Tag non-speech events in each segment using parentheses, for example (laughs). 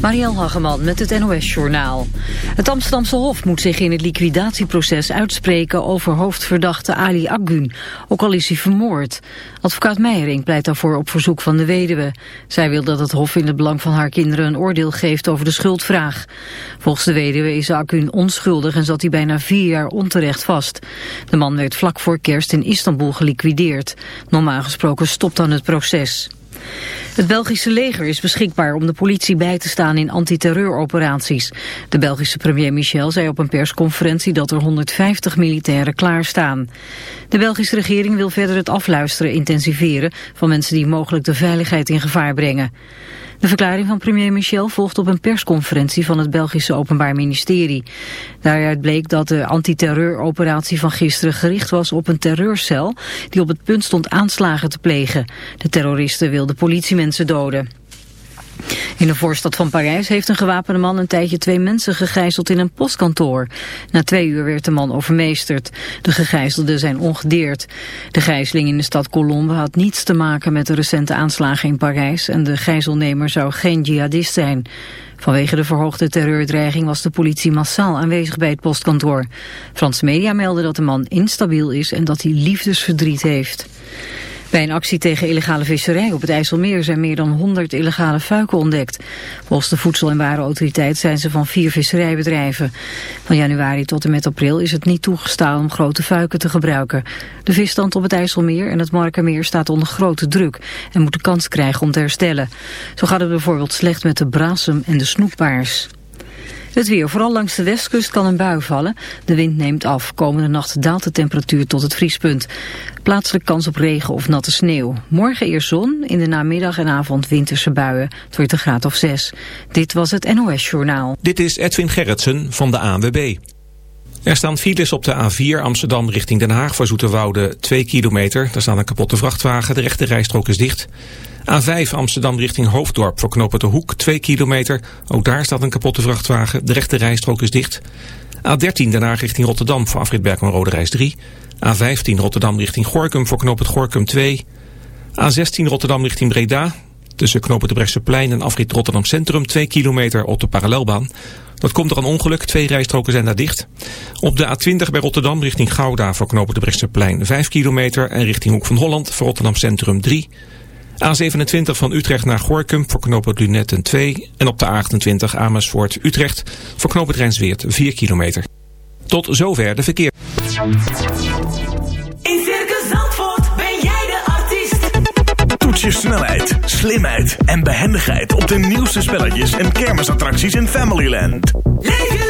Marielle Hageman met het NOS Journaal. Het Amsterdamse Hof moet zich in het liquidatieproces uitspreken over hoofdverdachte Ali Aggun, ook al is hij vermoord. Advocaat Meijering pleit daarvoor op verzoek van de weduwe. Zij wil dat het Hof in het belang van haar kinderen een oordeel geeft over de schuldvraag. Volgens de weduwe is Aggun onschuldig en zat hij bijna vier jaar onterecht vast. De man werd vlak voor kerst in Istanbul geliquideerd. Normaal gesproken stopt dan het proces. Het Belgische leger is beschikbaar om de politie bij te staan in antiterreuroperaties. De Belgische premier Michel zei op een persconferentie dat er 150 militairen klaarstaan. De Belgische regering wil verder het afluisteren intensiveren van mensen die mogelijk de veiligheid in gevaar brengen. De verklaring van premier Michel volgt op een persconferentie van het Belgische Openbaar Ministerie. Daaruit bleek dat de antiterreuroperatie van gisteren gericht was op een terreurcel die op het punt stond aanslagen te plegen. De terroristen wilden politiemensen doden. In de voorstad van Parijs heeft een gewapende man een tijdje twee mensen gegijzeld in een postkantoor. Na twee uur werd de man overmeesterd. De gegijzelden zijn ongedeerd. De gijzeling in de stad Colombe had niets te maken met de recente aanslagen in Parijs en de gijzelnemer zou geen jihadist zijn. Vanwege de verhoogde terreurdreiging was de politie massaal aanwezig bij het postkantoor. Franse media melden dat de man instabiel is en dat hij liefdesverdriet heeft. Bij een actie tegen illegale visserij op het IJsselmeer zijn meer dan 100 illegale fuiken ontdekt. Volgens de Voedsel- en Warenautoriteit zijn ze van vier visserijbedrijven. Van januari tot en met april is het niet toegestaan om grote fuiken te gebruiken. De visstand op het IJsselmeer en het Markermeer staat onder grote druk en moet de kans krijgen om te herstellen. Zo gaat het bijvoorbeeld slecht met de brasem en de snoepbaars. Het weer, vooral langs de westkust kan een bui vallen. De wind neemt af. Komende nacht daalt de temperatuur tot het vriespunt. Plaatselijk kans op regen of natte sneeuw. Morgen eerst zon, in de namiddag en avond winterse buien. Het wordt graad of zes. Dit was het NOS Journaal. Dit is Edwin Gerritsen van de ANWB. Er staan files op de A4 Amsterdam richting Den Haag voor Zoeterwoude 2 kilometer. Daar staat een kapotte vrachtwagen, de rechte rijstrook is dicht. A5 Amsterdam richting Hoofddorp voor knopen de Hoek 2 kilometer. Ook daar staat een kapotte vrachtwagen, de rechte rijstrook is dicht. A13 Den Haag richting Rotterdam voor afrit Berkman Rode Reis 3. A15 Rotterdam richting Gorkum voor knoop het Gorkum 2. A16 Rotterdam richting Breda. Tussen knopen de Brechtseplein en afrit Rotterdam Centrum 2 kilometer op de parallelbaan. Dat komt door een ongeluk, twee rijstroken zijn daar dicht. Op de A20 bij Rotterdam richting Gouda voor de Brechtseplein 5 kilometer. En richting Hoek van Holland voor Rotterdam Centrum 3 A27 van Utrecht naar Gorkum voor knooppunt Lunetten 2. En op de A28 Amersfoort Utrecht voor knooppunt Rijnsweert 4 kilometer. Tot zover de verkeer. In Circus Zandvoort ben jij de artiest. Toets je snelheid, slimheid en behendigheid op de nieuwste spelletjes en kermisattracties in Familyland. Leef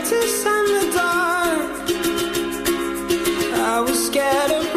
Of and the dark. I was scared of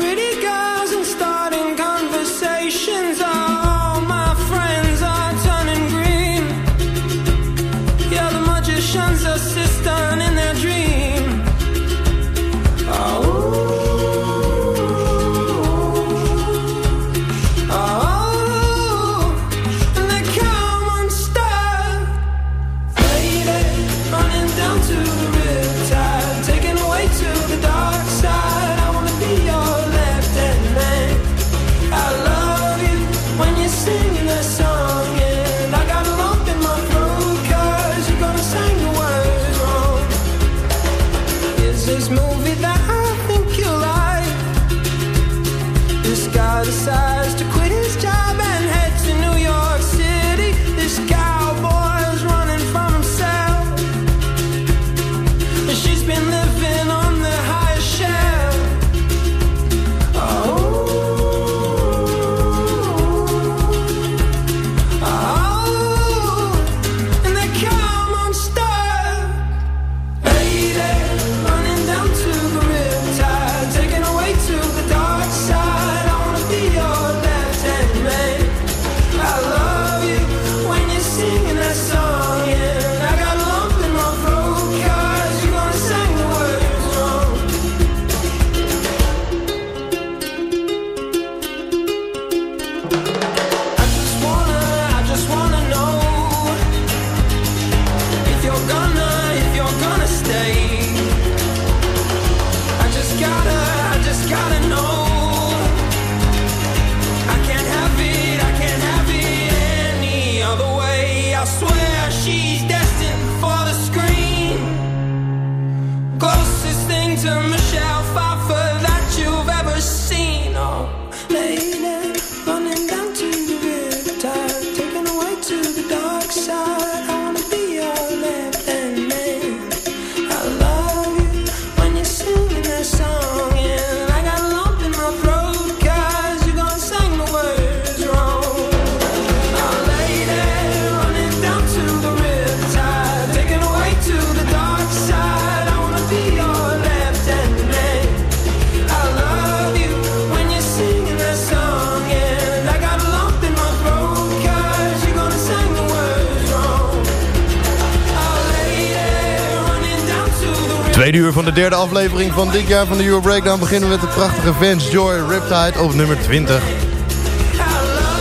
derde aflevering van dit jaar van de Euro Breakdown... beginnen we met de prachtige Vance Joy Riptide op nummer 20.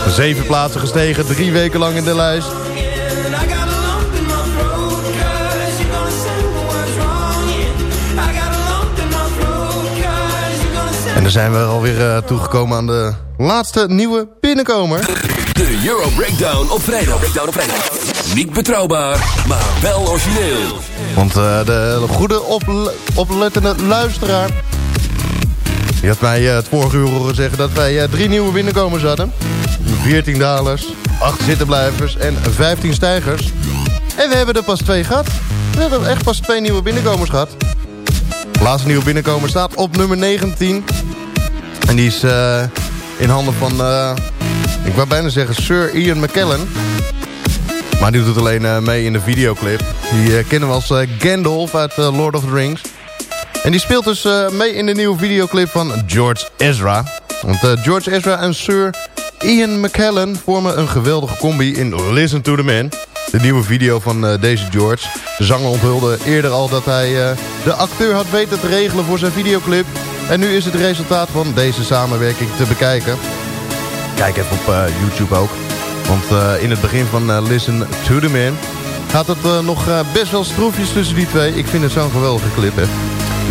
Zeven plaatsen gestegen, drie weken lang in de lijst. En dan zijn we alweer uh, toegekomen aan de laatste nieuwe binnenkomer. De Euro Breakdown op vrijdag. Breakdown op vrijdag. Niet betrouwbaar, maar wel origineel. Want uh, de goede opl oplettende luisteraar... die had mij uh, het vorige uur horen zeggen dat wij uh, drie nieuwe binnenkomers hadden. 14 dalers, 8 zittenblijvers en 15 stijgers. En we hebben er pas twee gehad. We hebben echt pas twee nieuwe binnenkomers gehad. Laatste nieuwe binnenkomer staat op nummer 19. En die is in handen van, ik wou bijna zeggen, Sir Ian McKellen... Maar die doet alleen uh, mee in de videoclip. Die uh, kennen we als uh, Gandalf uit Lord of the Rings. En die speelt dus mee in de nieuwe videoclip van George Ezra. Want George Ezra en Sir Ian McKellen vormen een geweldige combi in Listen to the Man. De nieuwe video van deze George. De zanger onthulde eerder al dat hij de acteur had weten te regelen voor zijn videoclip. En nu is het resultaat van deze samenwerking te bekijken. Kijk even op YouTube ook. Want uh, in het begin van uh, Listen to the Man gaat het uh, nog best wel stroefjes tussen die twee. Ik vind het zo'n geweldige clip, hè.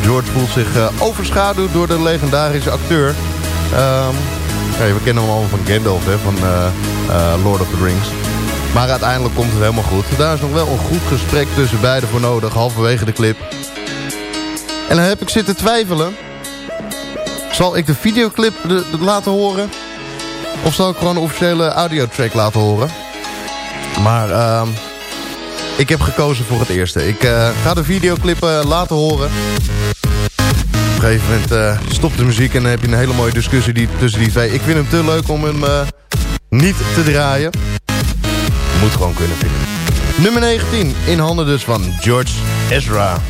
George voelt zich overschaduwd door de legendarische acteur. Ja, we kennen hem allemaal van Gandalf, hè, van Lord of the Rings. Maar uiteindelijk komt het helemaal goed. Daar is nog wel een goed gesprek tussen beiden voor nodig, halverwege de clip. En dan heb ik zitten twijfelen. Zal ik de videoclip de, de laten horen... Of zal ik gewoon een officiële audiotrack laten horen? Maar uh, ik heb gekozen voor het eerste. Ik uh, ga de videoclip uh, laten horen. Op een gegeven moment uh, stopt de muziek en dan heb je een hele mooie discussie die, tussen die twee. Ik vind hem te leuk om hem niet te draaien. Moet gewoon kunnen vinden. Nummer 19, in handen dus van George Ezra.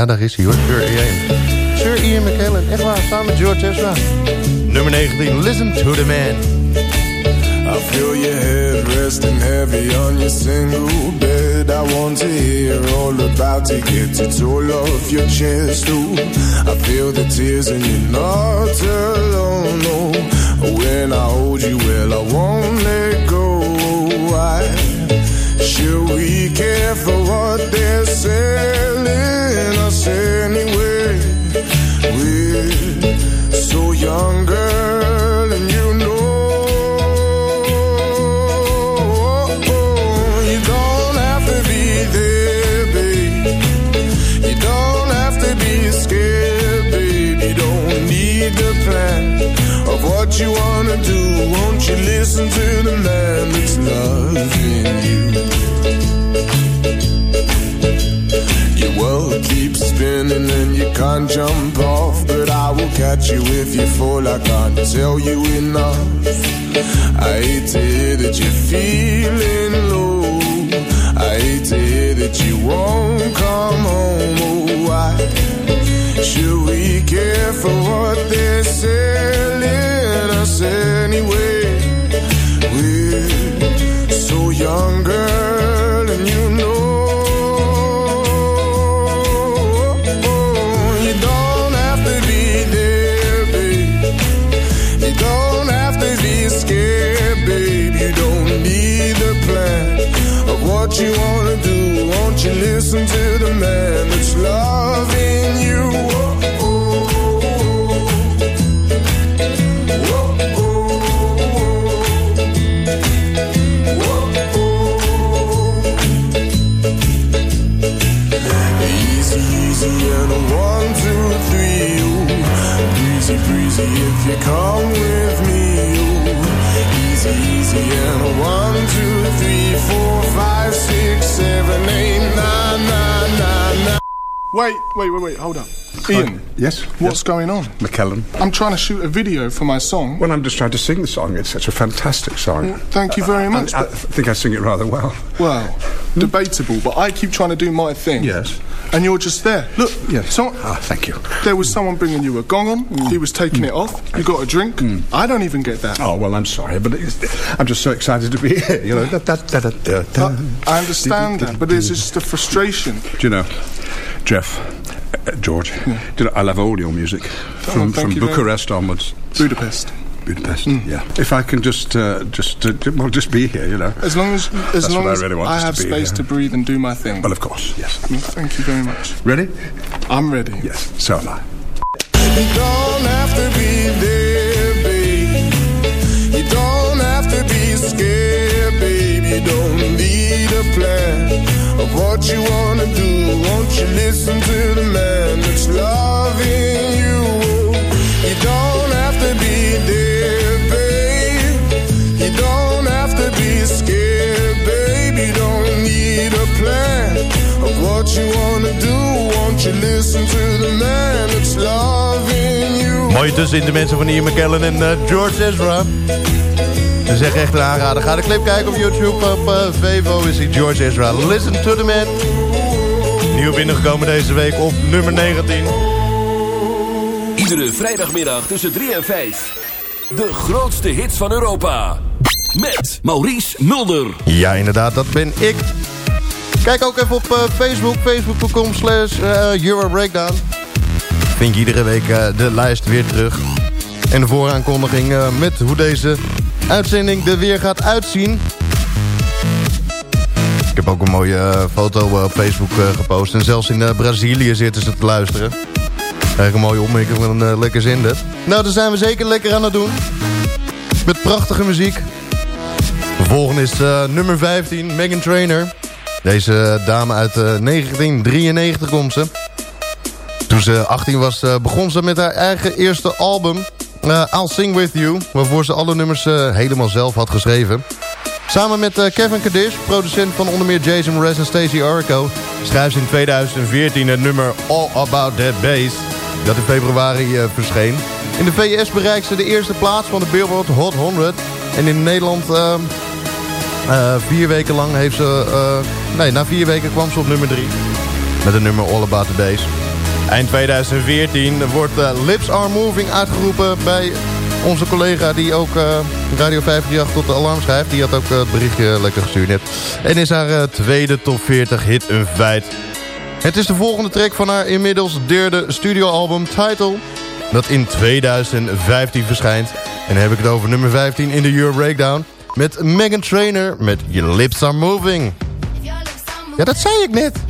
Ja, daar is hij hoor. Sir Ian. Sir Ian McKellen. Echt waar, samen met George Ezra. Nummer 19, Listen to the Man. I feel your head resting heavy on your single bed. I want to hear all about it, get it all off your chest too. I feel the tears and you're not alone. No, when I hold you, well I won't let go. Why should we care for what they're selling Anyway. We're so young, girl, and you know you don't have to be there, babe. You don't have to be scared, babe. You don't need the plan of what you wanna do. Won't you listen to the man that's loving you? World keeps spinning and you can't jump off. But I will catch you if you fall. I can't tell you enough. I hate to hear that you're feeling low. I hate to hear that you won't come home. Oh, why should we care for what they're selling us anyway? You listen to Wait, wait, wait, hold up. Ian, Yes? what's going on? McKellen. I'm trying to shoot a video for my song. Well, I'm just trying to sing the song. It's such a fantastic song. Thank you very much. I, I but- think I sing it rather well. well, debatable, but I keep trying to do my thing. Yes. And you're just there. Look, Yes. so, Ah, thank you. there was someone bringing you a gong on. He was taking it off. You got a drink. I don't even get that. Oh, well, I'm sorry, but it's, I'm just so excited to be here. You know, da, da, da. Uh, I understand that, but it's just a frustration. Do you know, Jeff, uh, George, do you know, I love all your music. From, thank from you very Bucharest onwards. Budapest. Budapest, yeah. If I can just, uh, just, uh, j- well, just be here, you know. As long as, as That's long as I really want, I just to have space here. to breathe and do my thing. Well, of course, yes. Thank you very much. Ready? I'm ready. Yes, so am I. You don't have to be there, babe. You don't have to be scared, babe. You don't need a plan of what you wanna do. Won't you listen to the man that's loving you? You don't have to be there, babe. You don't have to be scared, babe. You don't need a plan of what you wanna do. Won't you listen to the man that's loving you? Mooi tussen de mensen van Ian McKellen en eh, George Ezra. Ze zeggen echt een aanrader. Ga de clip kijken op YouTube. Op eh, Vevo is hij George Ezra. Listen to the man. Nieuw binnengekomen deze week op nummer 19. Iedere vrijdagmiddag tussen 3 en 5. De grootste hits van Europa. Met Maurice Mulder. Ja, inderdaad, dat ben ik. Kijk ook even op eh, Facebook. Facebook.com slash eh, Euro Breakdown. Vind je iedere week de lijst weer terug. En de vooraankondiging met hoe deze uitzending er weer gaat uitzien. Ik heb ook een mooie eh, foto eh, op Facebook eh, gepost. En zelfs in Brazilië zitten ze te luisteren. Eigenlijk een mooie opmerking van een lekker zender. Nou, daar zijn we zeker lekker aan het doen. Met prachtige muziek. De volgende is nummer 15, Megan Trainer. Deze dame uit eh, 1993 komt ze. Toen ze 18 was, begon ze met haar eigen eerste album... eh, I'll Sing With You... waarvoor ze alle nummers eh, helemaal zelf had geschreven. Samen met eh, Kevin Kadish, producent van onder meer Jason Mraz en Stacey Orrico... schrijft ze in 2014 het nummer All About That Bass... dat in februari verscheen. In de VS bereikt ze de eerste plaats van de Billboard Hot 100... en in Nederland... eh, eh, vier weken lang heeft ze... nee, na vier weken kwam ze op nummer 3. Met het nummer All About The Bass. Eind 2014 wordt eh, Lips Are Moving uitgeroepen bij onze collega die ook eh, Radio 538 tot de alarm schrijft. Die had ook eh, het berichtje lekker gestuurd net. En is haar tweede top 40 hit een feit. Het is de volgende track van haar inmiddels derde studioalbum Title. Dat in 2015 verschijnt. En dan heb ik het over nummer 15 in de Euro Breakdown. Met Megan Trainer met Your Lips Are Moving. Ja, dat zei ik net.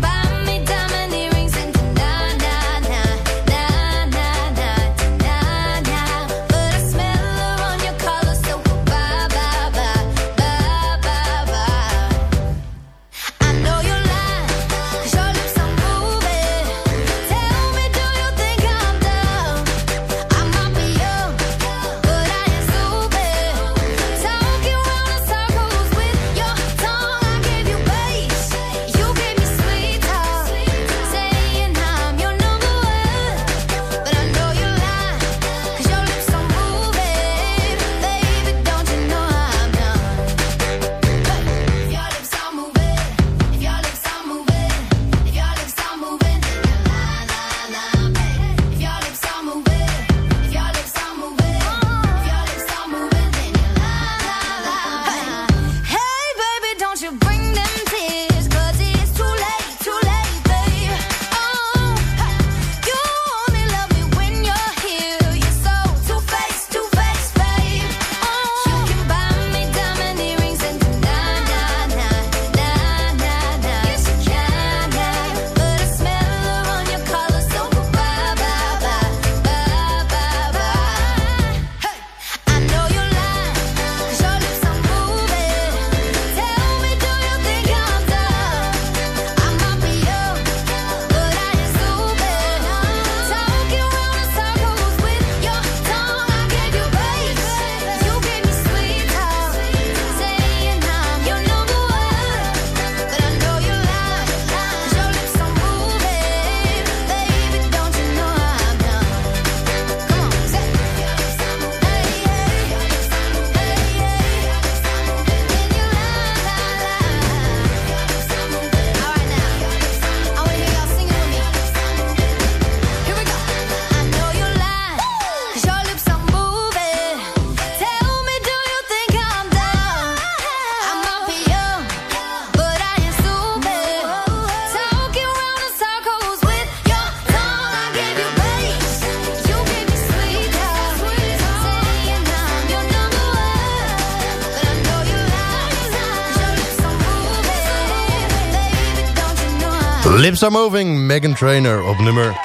Lips Are Moving, Megan Trainer op nummer...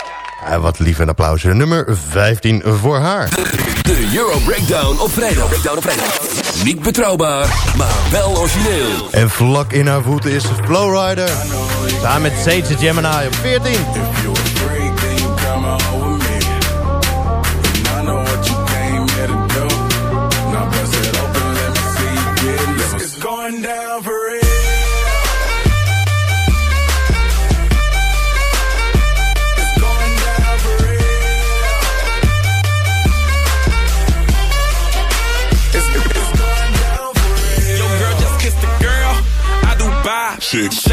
Eh, wat lief en applausje. Eh, nummer 15 voor haar. De, Euro Breakdown op vrijdag. Breakdown op vrijdag. Niet betrouwbaar, maar wel origineel. En vlak in haar voeten is Flowrider. Samen met Sage Gemini op 14.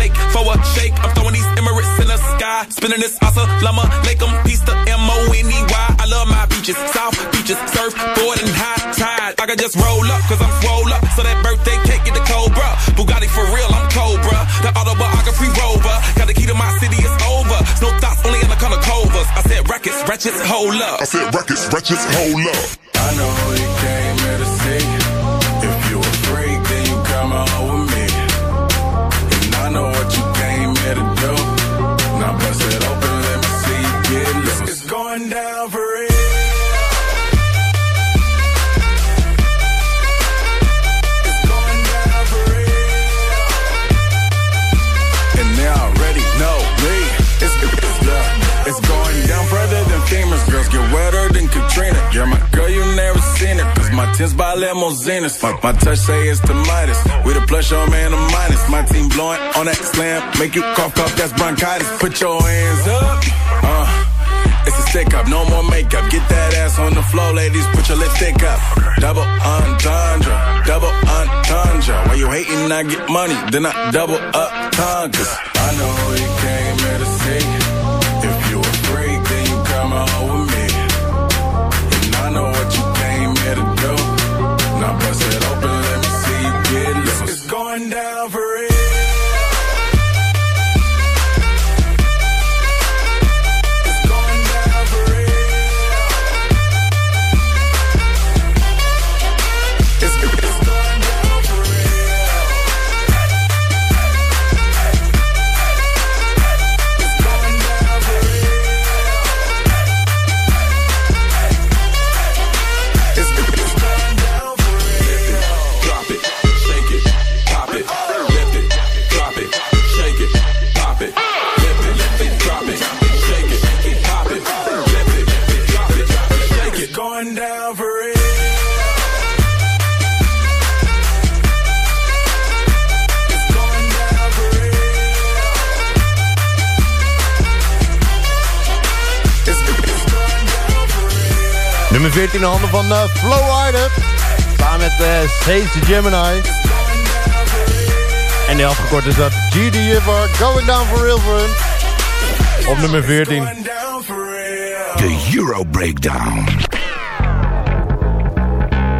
shake for a shake. I'm throwing these Emirates in the sky. Spinning this Asa Lama, make them piece the M-O-N-E-Y. I love my beaches, South beaches, surf, board, and high tide. I can just roll up, cause I'm roll up. So that birthday cake get the Cobra. Bugatti for real, I'm Cobra. The autobiography rover. Got the key to my city, it's over. No thoughts, only in the color covers. I said, rackets, wretches, hold up. I said, rackets, wretches, hold up. I know authentic. Cause my tens by limousines. My, my touch say it's the Midas. With a plus, on man, a minus. My team blowing on that slam. Make you cough, cough, that's bronchitis. Put your hands up. Uh, it's a stick up, no more makeup. Get that ass on the floor, ladies. Put your lipstick up. Double entendre, double entendre. Why you hating? I get money, then I double up tongues. I know you came here to see. If you a freak, then you come my. 14 in de handen van uh, Flowrider. Samen met uh, Sage Gemini. En die afgekort is dat GDFR Going Down for Real for. Op nummer 14. De Euro Breakdown.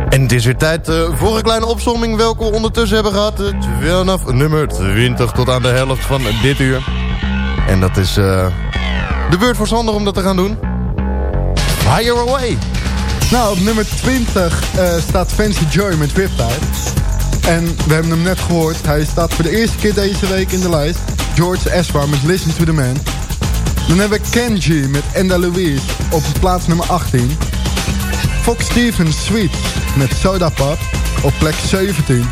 En het is weer tijd uh, voor een kleine opsomming welke we ondertussen hebben gehad. Uh, vanaf nummer 20 tot aan de helft van dit uur. En dat is uh, de beurt voor Sander om dat te gaan doen. Fire away! Nou, op nummer 20 staat Fancy Joy met Riptide. En we hebben hem net gehoord. Hij staat voor de eerste keer deze week in de lijst. George Ezra met Listen to the Man. Dan hebben we Kenji met Enda Louise op plaats nummer 18. Fox Stevens Sweet met Soda Pop op plek 17.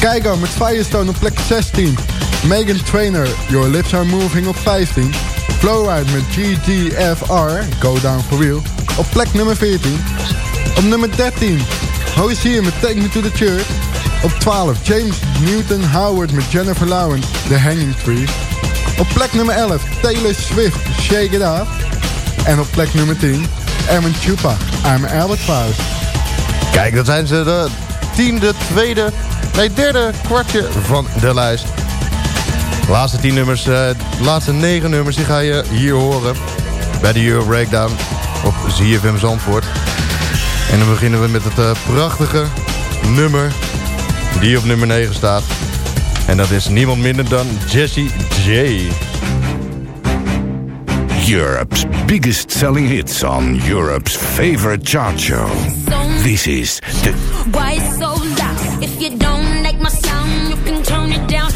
Keigo met Firestone op plek 16. Megan Trainer, Your Lips Are Moving op 15. Flowride met GDFR, Go Down For Real, op plek nummer 14. Op nummer 13, Hosier met Take Me To The Church. Op 12, James Newton Howard met Jennifer Lawrence, The Hanging Tree. Op plek nummer 11, Taylor Swift, Shake It Off. En op plek nummer 10, Erwin Chupa, I'm Albert Faust. Kijk, dat zijn ze de tiende, tweede, nee derde kwartje van de lijst. De laatste tien nummers, de laatste negen nummers, die ga je hier horen. Bij de Euro Breakdown op ZFM Zandvoort. En dan beginnen we met het uh, prachtige nummer die op nummer 9 staat. En dat is niemand minder dan Jessie J. Europe's biggest selling hits on Europe's favorite chart show. This is the Why so loud? If you don't like my sound, you can turn it down.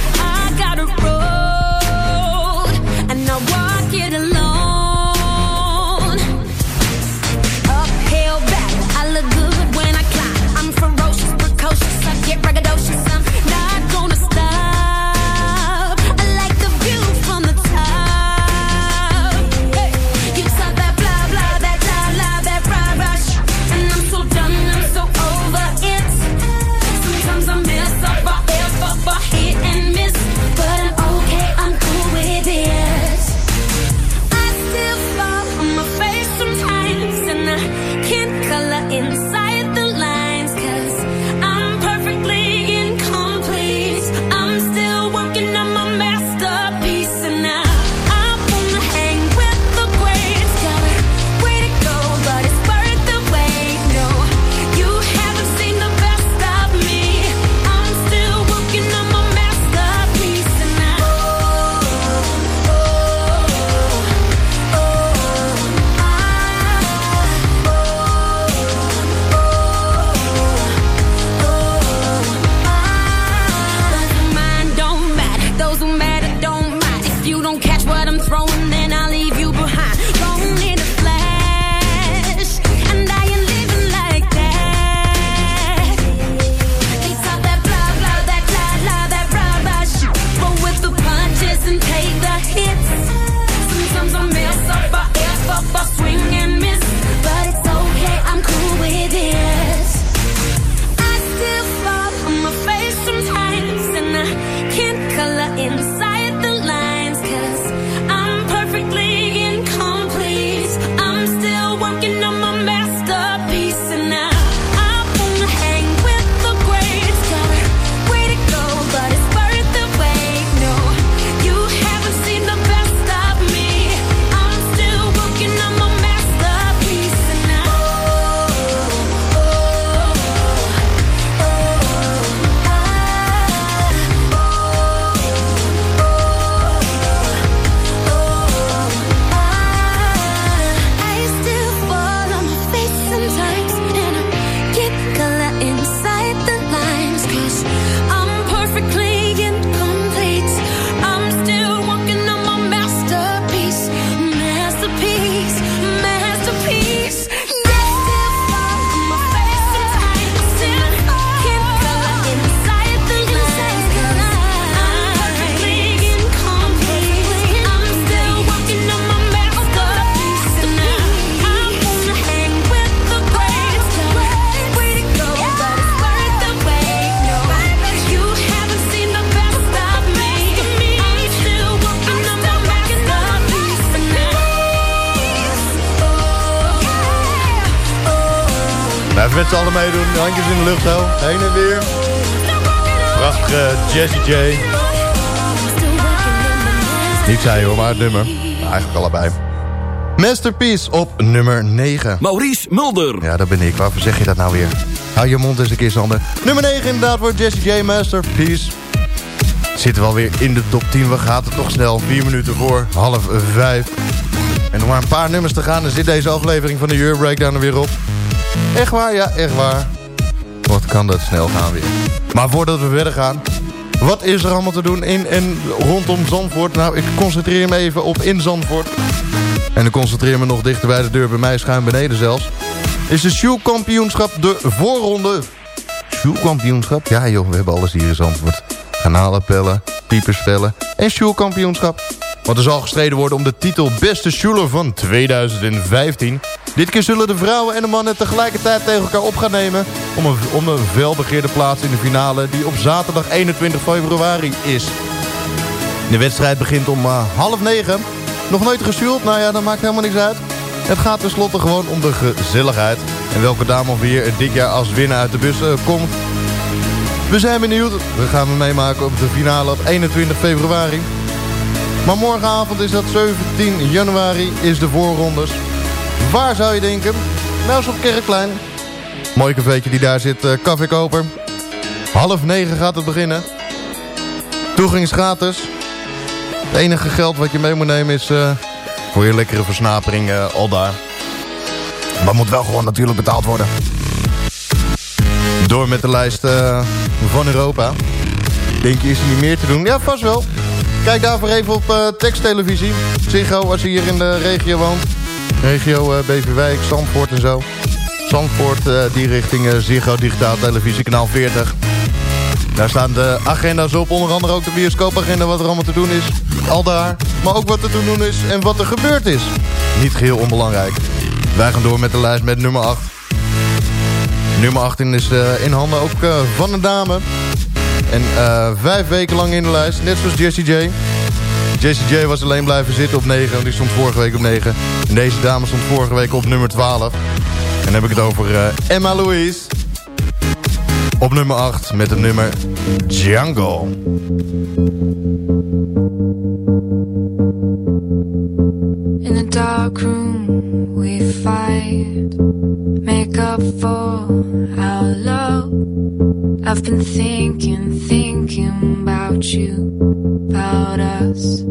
Handjes in de lucht zo. Heen en weer. Prachtige Jesse J. Niet zij hoor, maar het nummer. Eigenlijk allebei. Masterpiece op nummer 9. Maurice Mulder. Ja, dat ben ik. Waarvoor zeg je dat nou weer? Hou je mond eens een keer, Sander. Nummer 9 inderdaad voor Jesse J. Masterpiece. Zitten we alweer in de top 10. We gaan het toch snel. 4 minuten voor half 5. En nog maar een paar nummers te gaan. Dan zit deze aflevering van de Euro Breakdown er weer op. Echt waar? Ja, echt waar. Wat kan dat snel gaan weer. Maar voordat we verder gaan... Wat is er allemaal te doen in en rondom Zandvoort? Nou, ik concentreer me even op in Zandvoort. En ik concentreer me nog dichter bij de deur, bij mij schuin beneden zelfs. Is de Sjoelkampioenschap de voorronde. Sjoelkampioenschap? Ja joh, we hebben alles hier in Zandvoort. Garnalenpellen, pieperspellen en Sjoelkampioenschap. Want er zal gestreden worden om de titel Beste Sjoeler van 2015. Dit keer zullen de vrouwen en de mannen tegelijkertijd tegen elkaar op gaan nemen... om een, om een velbegeerde plaats in de finale die op zaterdag 21 februari is. De wedstrijd begint om eh, half negen. Nog nooit gesjoeld? Nou ja, dat maakt helemaal niks uit. Het gaat tenslotte gewoon om de gezelligheid. En welke dame of weer dit jaar als winnaar uit de bus eh, komt. We zijn benieuwd. We gaan het meemaken op de finale op 21 februari. Maar morgenavond is dat 17 januari is de voorrondes. Waar zou je denken? Nou, op Kerkplein. Mooi cafeetje die daar zit, uh, Café Koper. Half negen gaat het beginnen. Toegang is gratis. Het enige geld wat je mee moet nemen is eh, voor je lekkere versnapering eh, al daar. Maar moet wel gewoon natuurlijk betaald worden. Door met de lijst van Europa. Denk je, is er niet meer te doen? Ja, vast wel. Kijk daarvoor even op teksttelevisie. Ziggo, als je hier in de regio woont. Regio eh, Beverwijk, Zandvoort en zo. Zandvoort, eh, die richting eh, Ziggo Digitaal Televisie, kanaal 40. Daar staan de agenda's op, onder andere ook de bioscoopagenda, wat er allemaal te doen is. Al daar, maar ook wat er te doen is en wat er gebeurd is. Niet geheel onbelangrijk. Wij gaan door met de lijst met nummer 8. Nummer 18 is in handen ook van een dame. En vijf weken lang in de lijst, net zoals Jessie J. Jessie J was alleen blijven zitten op 9, want die stond vorige week op 9. En deze dame stond vorige week op nummer 12. En dan heb ik het over eh, Emma Louise. Op nummer 8 met het nummer Django. In the dark room we fight, make up for our love. I've been thinking, thinking about you, about us.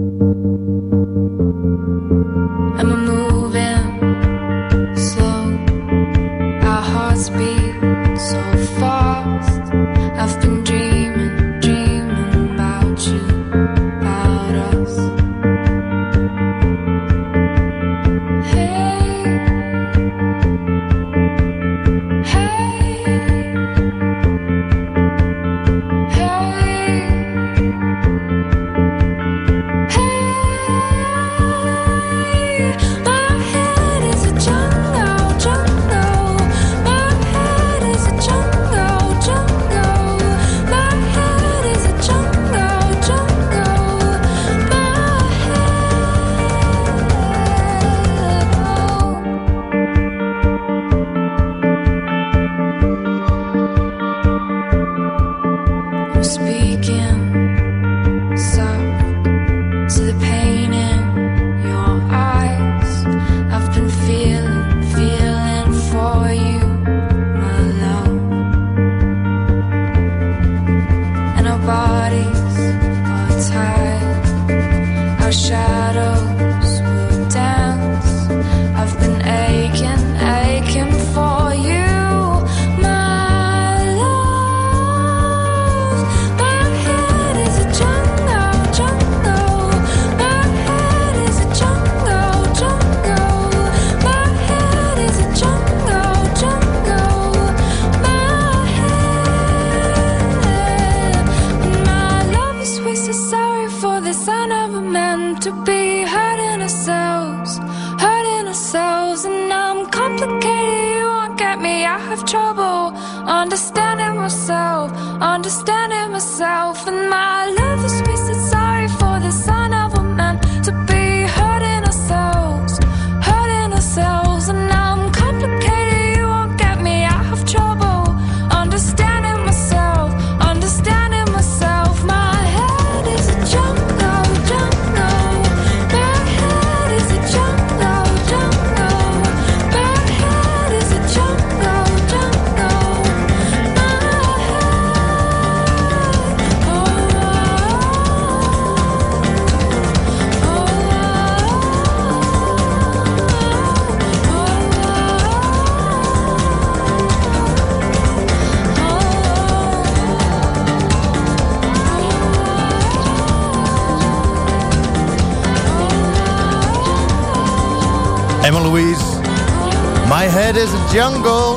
Jungle.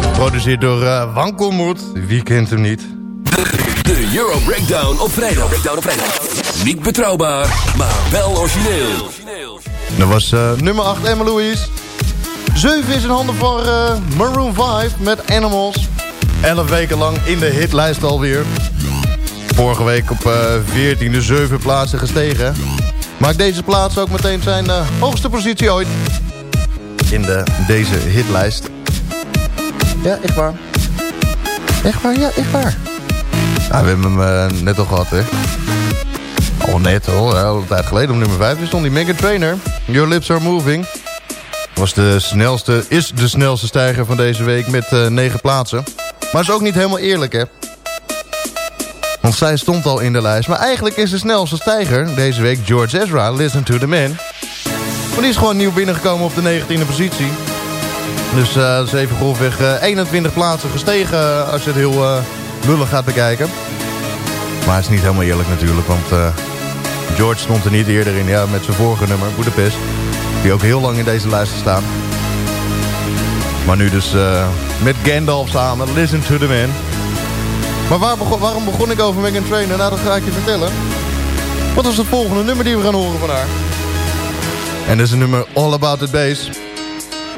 Geproduceerd door uh, Wankelmoed. Wie kent hem niet? De Euro Breakdown op vrijdag. Breakdown op vrijdag. Niet betrouwbaar, maar wel origineel. Dat was eh, nummer 8 Emma Louise. 7 is in handen van eh, Maroon 5 met Animals. 11 weken lang in de hitlijst alweer. Vorige week op eh 14 de 7 plaatsen gestegen. Maakt deze plaats ook meteen zijn eh, hoogste positie ooit. In de, deze hitlijst. Ja, echt waar. Echt waar, ja, echt waar. Ja, we hebben hem eh, net al gehad, hè. Al net al een tijd geleden op nummer 5 stond die Megan Trainer. Your Lips Are Moving. Was de snelste, is de snelste stijger van deze week met eh 9 plaatsen. Maar is ook niet helemaal eerlijk hè. Want zij stond al in de lijst. Maar eigenlijk is de snelste stijger deze week George Ezra, Listen to the Man. Maar die is gewoon nieuw binnengekomen op de 19e positie. Dus eh dat is even grofweg eh, 21 plaatsen gestegen eh, als je het heel eh lullig gaat bekijken. Maar het is niet helemaal eerlijk natuurlijk, want eh, George stond er niet eerder in. Ja, met zijn vorige nummer, Budapest. Die ook heel lang in deze lijst staan. Maar nu dus eh, met Gandalf samen, Listen to the Man. Maar waarom begon ik over Megan Trainor? Nou, dat ga ik je vertellen. Wat was het volgende nummer die we gaan horen van haar? En dat is een nummer All About the Bass.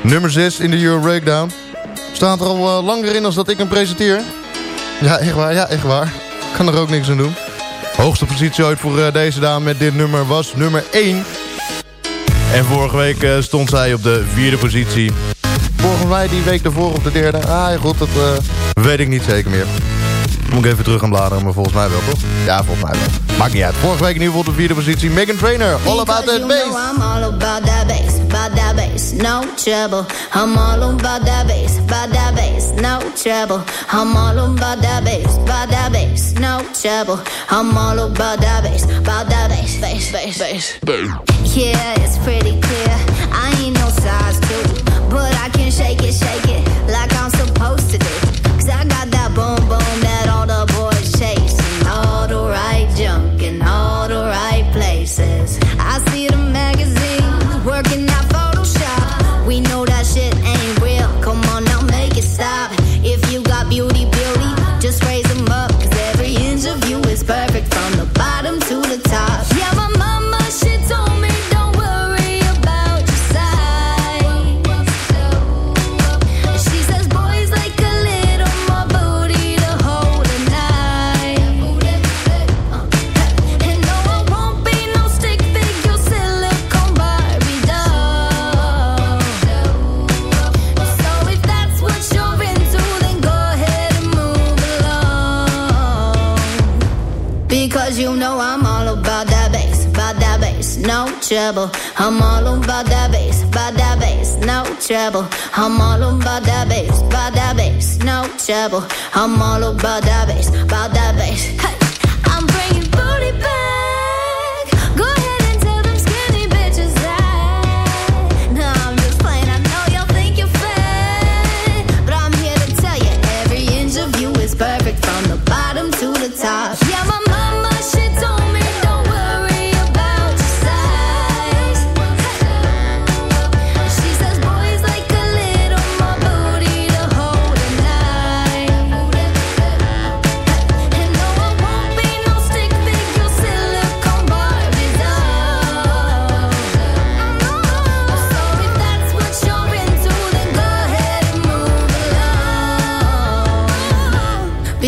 Nummer 6 in de Euro Breakdown. Staat er al eh, langer in als dat ik hem presenteer. Ja, echt waar. Ja, echt waar. Kan er ook niks aan doen. Hoogste positie ooit voor eh, deze dame met dit nummer was nummer 1. En vorige week eh, stond zij op de vierde positie. Volgens mij die week daarvoor op de derde. Ah, goed, dat weet ik niet zeker meer. Moet ik even terug gaan bladeren, maar volgens mij wel, toch? Ja, volgens mij wel. Maakt niet uit. Vorige week in ieder geval de vierde positie. Megan Trainer, All About That Because you Bass. know I'm all about that bass, about that bass, no trouble. I'm all about that bass, about that bass, no trouble. I'm all about that bass, about that bass, no trouble. I'm all about that bass, about that bass, bass, bass, bass. Yeah, it's pretty clear. I ain't no size two, but I can shake it, shake it like I'm no trouble. I'm all about that bass, about that bass, no trouble. I'm all about that bass, about that bass, no trouble. I'm all about that bass, about that bass. Hey,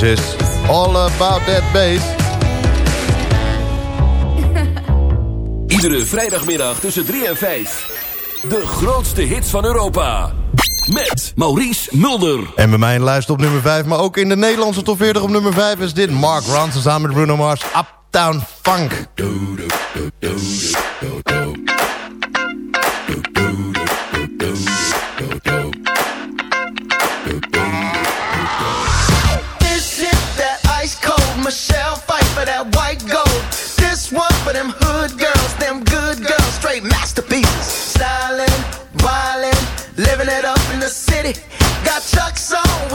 nummer 6. All About That Bass. (laughs) Iedere vrijdagmiddag tussen 3 en 5. De grootste hits van Europa. Met Maurice Mulder. En bij mij lijst op nummer 5, maar ook in de Nederlandse top 40 op nummer 5 is dit Mark Ronson samen met Bruno Mars, Uptown Funk.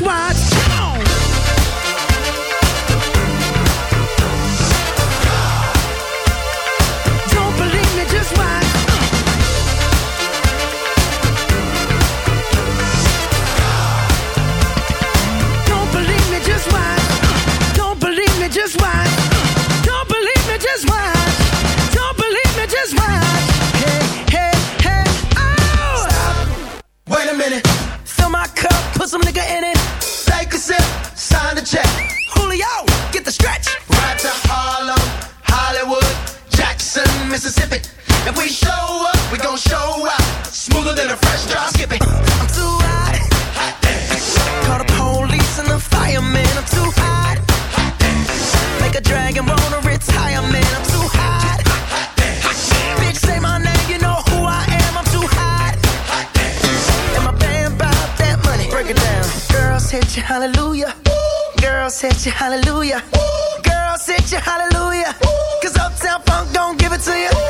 why Mississippi. If we show up, we gon' show out. Smoother than a fresh drop. Skip it. I'm too hot. hot Call the police and the fireman. I'm too hot. hot Make a dragon wanna retire, man. I'm too hot. Bitch, say my name, you know who I am. I'm too hot. And my band bought that money. Break it down. Girls hit hallelujah. Girls hit you, hallelujah. Girls hit you, hallelujah. To you.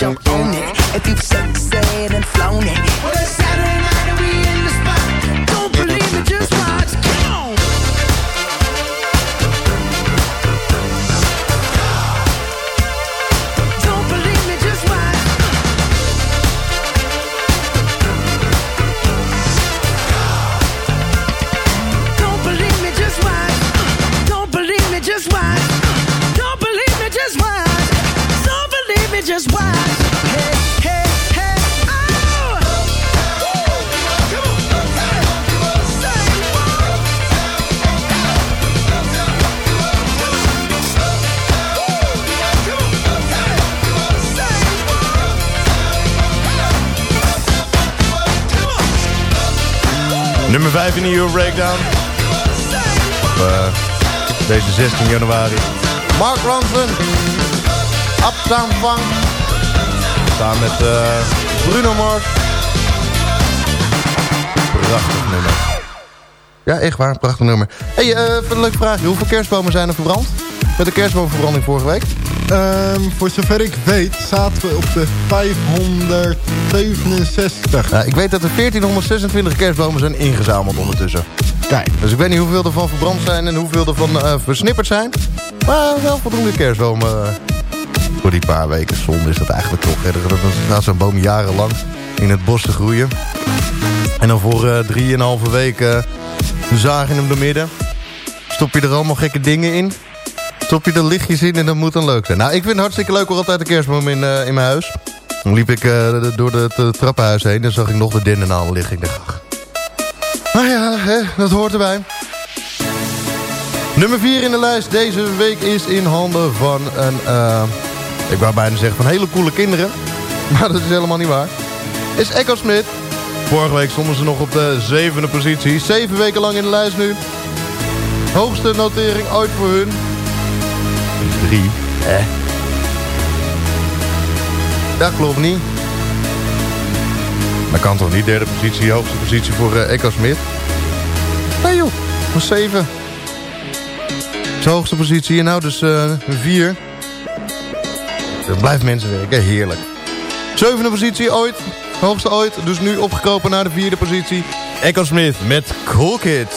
jump on it. If you sexed and flown it. Well, Saturday Nummer 5 in de Euro Breakdown. Op eh, deze 16 januari. Mark Ronson. Uptown Funk. Samen met eh, Bruno Mars. Prachtig nummer. Ja, echt waar. Prachtig nummer. hey, eh, een leuke vraagje. Hoeveel kerstbomen zijn er verbrand? Met de kerstboomverbranding vorige week? Ehm, voor zover ik weet zaten we op de 567. Ja, ik weet dat er 1426 kerstbomen zijn ingezameld ondertussen. Kijk. Dus ik weet niet hoeveel er van verbrand zijn en hoeveel er van eh, versnipperd zijn. Maar wel voldoende kerstboom. eh, voor die paar weken zonde is dat eigenlijk toch. Hè. Dan staat zo'n boom jarenlang in het bos te groeien. En dan voor eh drieënhalve weken zagen hem door midden. Stop je er allemaal gekke dingen in. Stop je er lichtjes in en dat moet dan leuk zijn. Nou, ik vind het hartstikke leuk hoor altijd een kerstboom in, eh, in mijn huis. Dan liep ik eh, door het uh, trappenhuis heen en zag ik nog de dennenalen liggen. Ik dacht, ach. Nou ja, hè, dat hoort erbij. Nummer 4 in de lijst deze week is in handen van een... eh, ik wou bijna zeggen van hele coole kinderen. (laughs) Maar dat is helemaal niet waar. Is Echo Smith. Vorige week stonden ze nog op de zevende positie. Zeven weken lang in de lijst nu. Hoogste notering ooit voor hun. Drie. Eh. Dat klopt niet. Dat kan toch niet? Derde positie, hoogste positie voor Echo Smith. Nee joh, maar zeven. Zijn hoogste positie en nou dus eh vier. Dat blijft mensen werken, heerlijk. Zevende positie ooit, hoogste ooit. Dus nu opgekropen naar de vierde positie. Echo Smith met Cool Kids.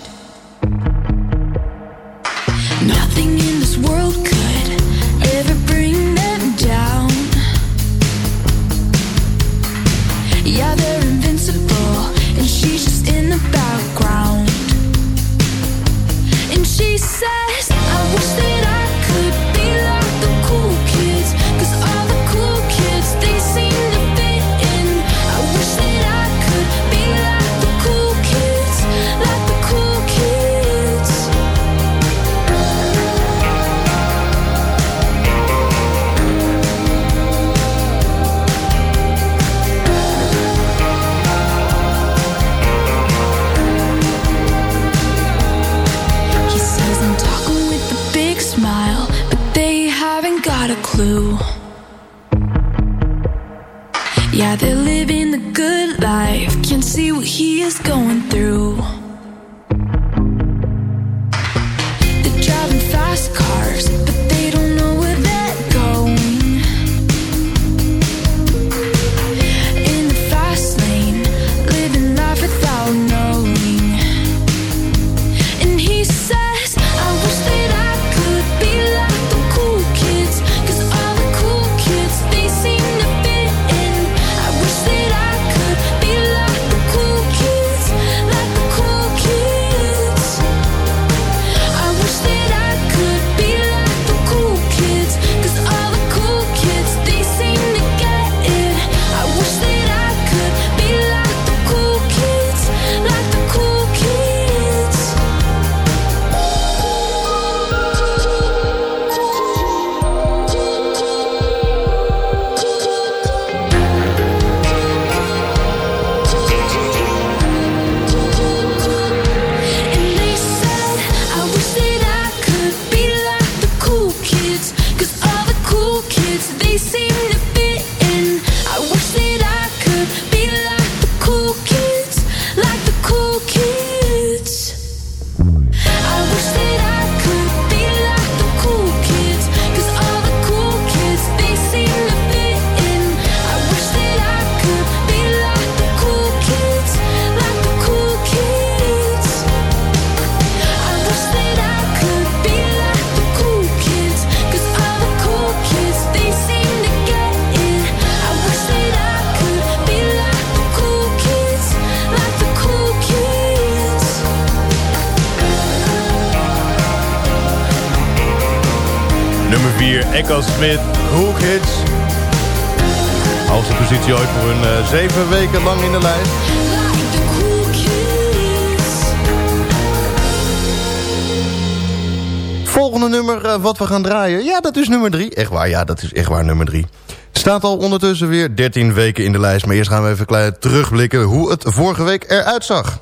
we gaan draaien. Ja, dat is nummer drie. Echt waar, ja, dat is echt waar nummer drie. Staat al ondertussen weer 13 weken in de lijst. Maar eerst gaan we even klein terugblikken hoe het vorige week eruit zag.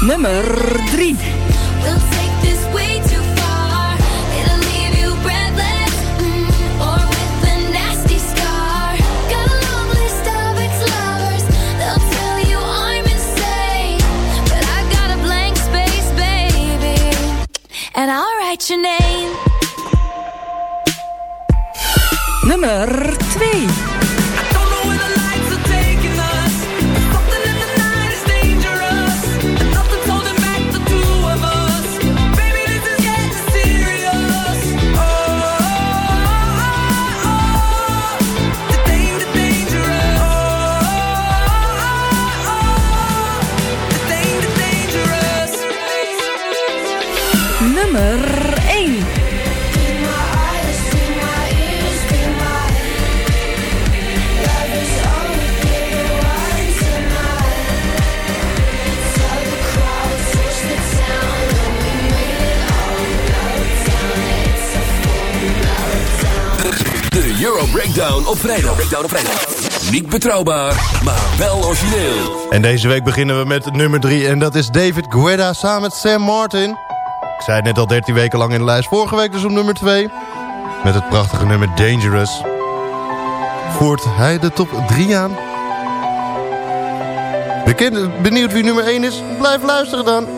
Nummer 3. And I'll write your name Nummer 2. Op vrijdag. Breakdown op vrijdag. Niet betrouwbaar, maar wel origineel. En deze week beginnen we met nummer 3 en dat is David Guetta samen met Sam Martin. Ik zei het net al 13 weken lang in de lijst. Vorige week dus op nummer 2. Met het prachtige nummer Dangerous. Voert hij de top 3 aan? Bekend, benieuwd wie nummer 1 is? Blijf luisteren dan.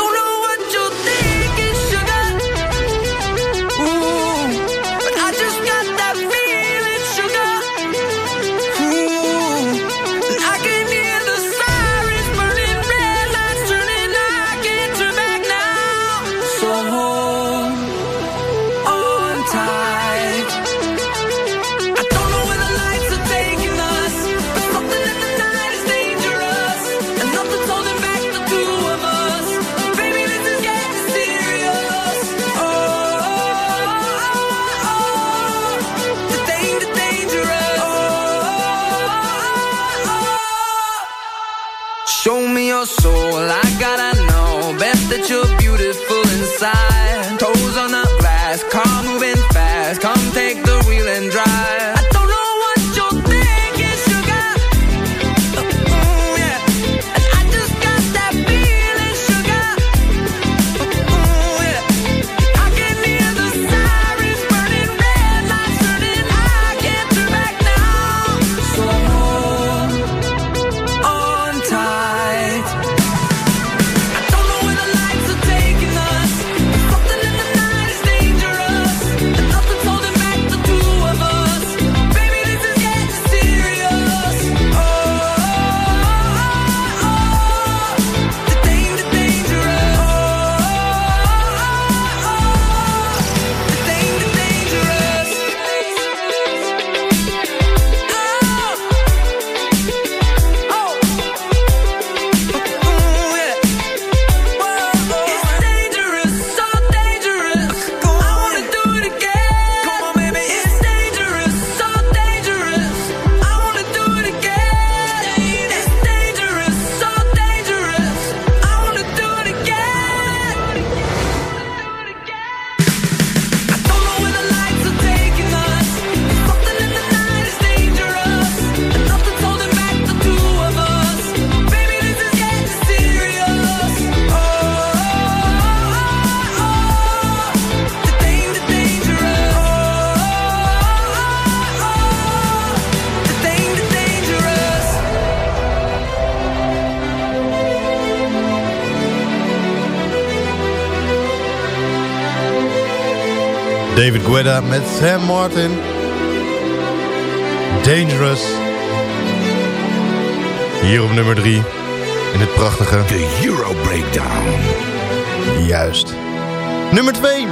Show David Guetta met Sam Martin. Dangerous. Hier op nummer 3. In het prachtige... De Euro Breakdown. Juist. Nummer 2.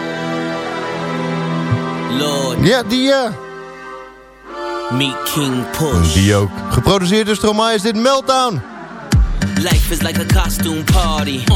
Lord. Ja, die ja. Meet King Push. Die ook. Geproduceerd door Stromae is dit Meltdown. Life is like a costume party. Uh,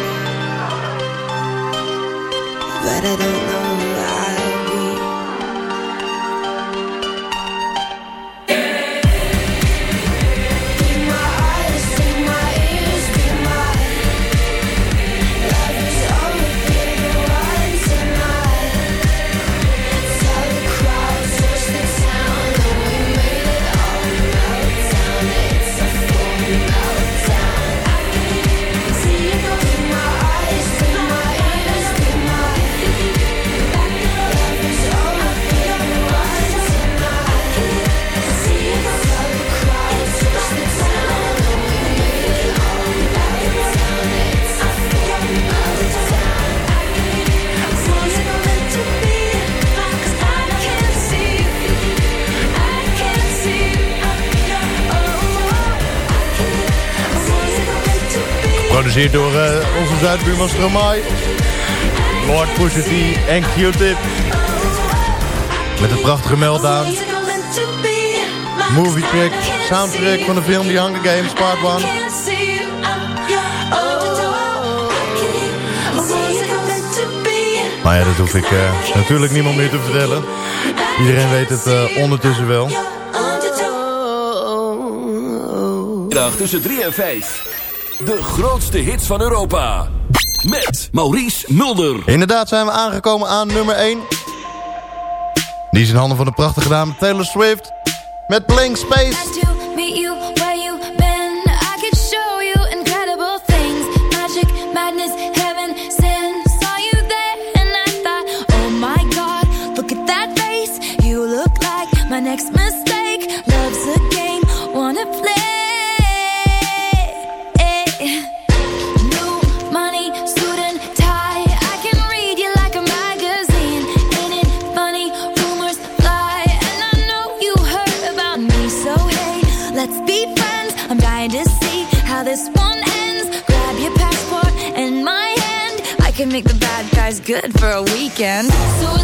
But I don't know Geproduceerd door eh, onze Zuidbuurman Stromae. Lord Pusha T en Q-Tip. Met het prachtige meltdown. Movie track, soundtrack van de film The Hunger Games Part 1. Maar ja, dat hoef ik eh, natuurlijk niemand meer te vertellen. Iedereen weet het eh, ondertussen wel. Middag tussen 3 en 5. De grootste hits van Europa. Met Maurice Mulder. Inderdaad zijn we aangekomen aan nummer 1. Die is in handen van de prachtige dame Taylor Swift. Met Blank Space. For a weekend. So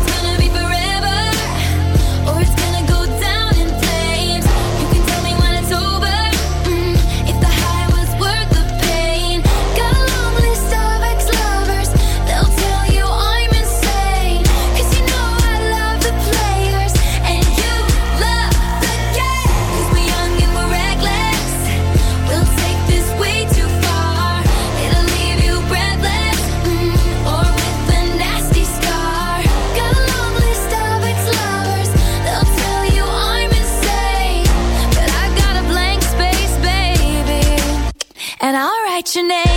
your name.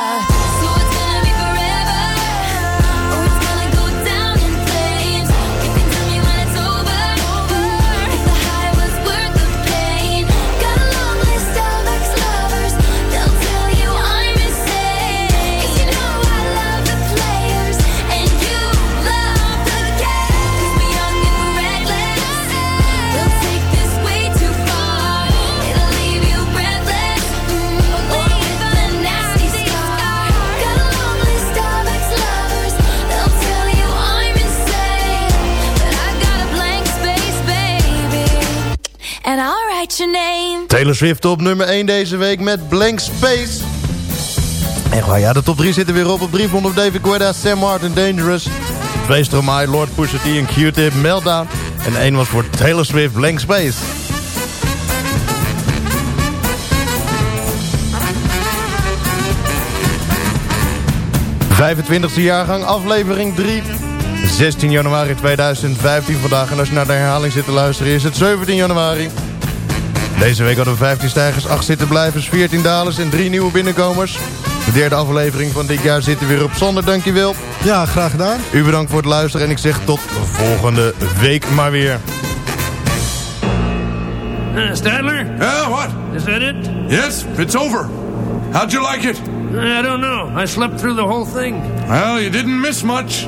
Taylor Swift op nummer 1 deze week met Blank Space. En ja, de top 3 zitten weer op. Op 3 vonden we David Guetta, Sam Martin, Dangerous. 2 Stromae, Lord Pusha T en Q-Tip, Meltdown. En 1 was voor Taylor Swift, Blank Space. ...25e jaargang, aflevering 3... 16 januari 2015 vandaag. En als je naar de herhaling zit te luisteren... is het 17 januari. Deze week hadden we 15 stijgers, 8 zittenblijvers, 14 dalers en 3 nieuwe binnenkomers. De derde aflevering van dit jaar zit er weer op zonder, dankjewel. Ja, graag gedaan. U bedankt voor het luisteren en ik zeg tot volgende week maar weer. Uh, Stadler? Yeah, what? Is that it? Yes, it's over. How'd you like it? I don't know. I slept through the whole thing. Well, you didn't miss much.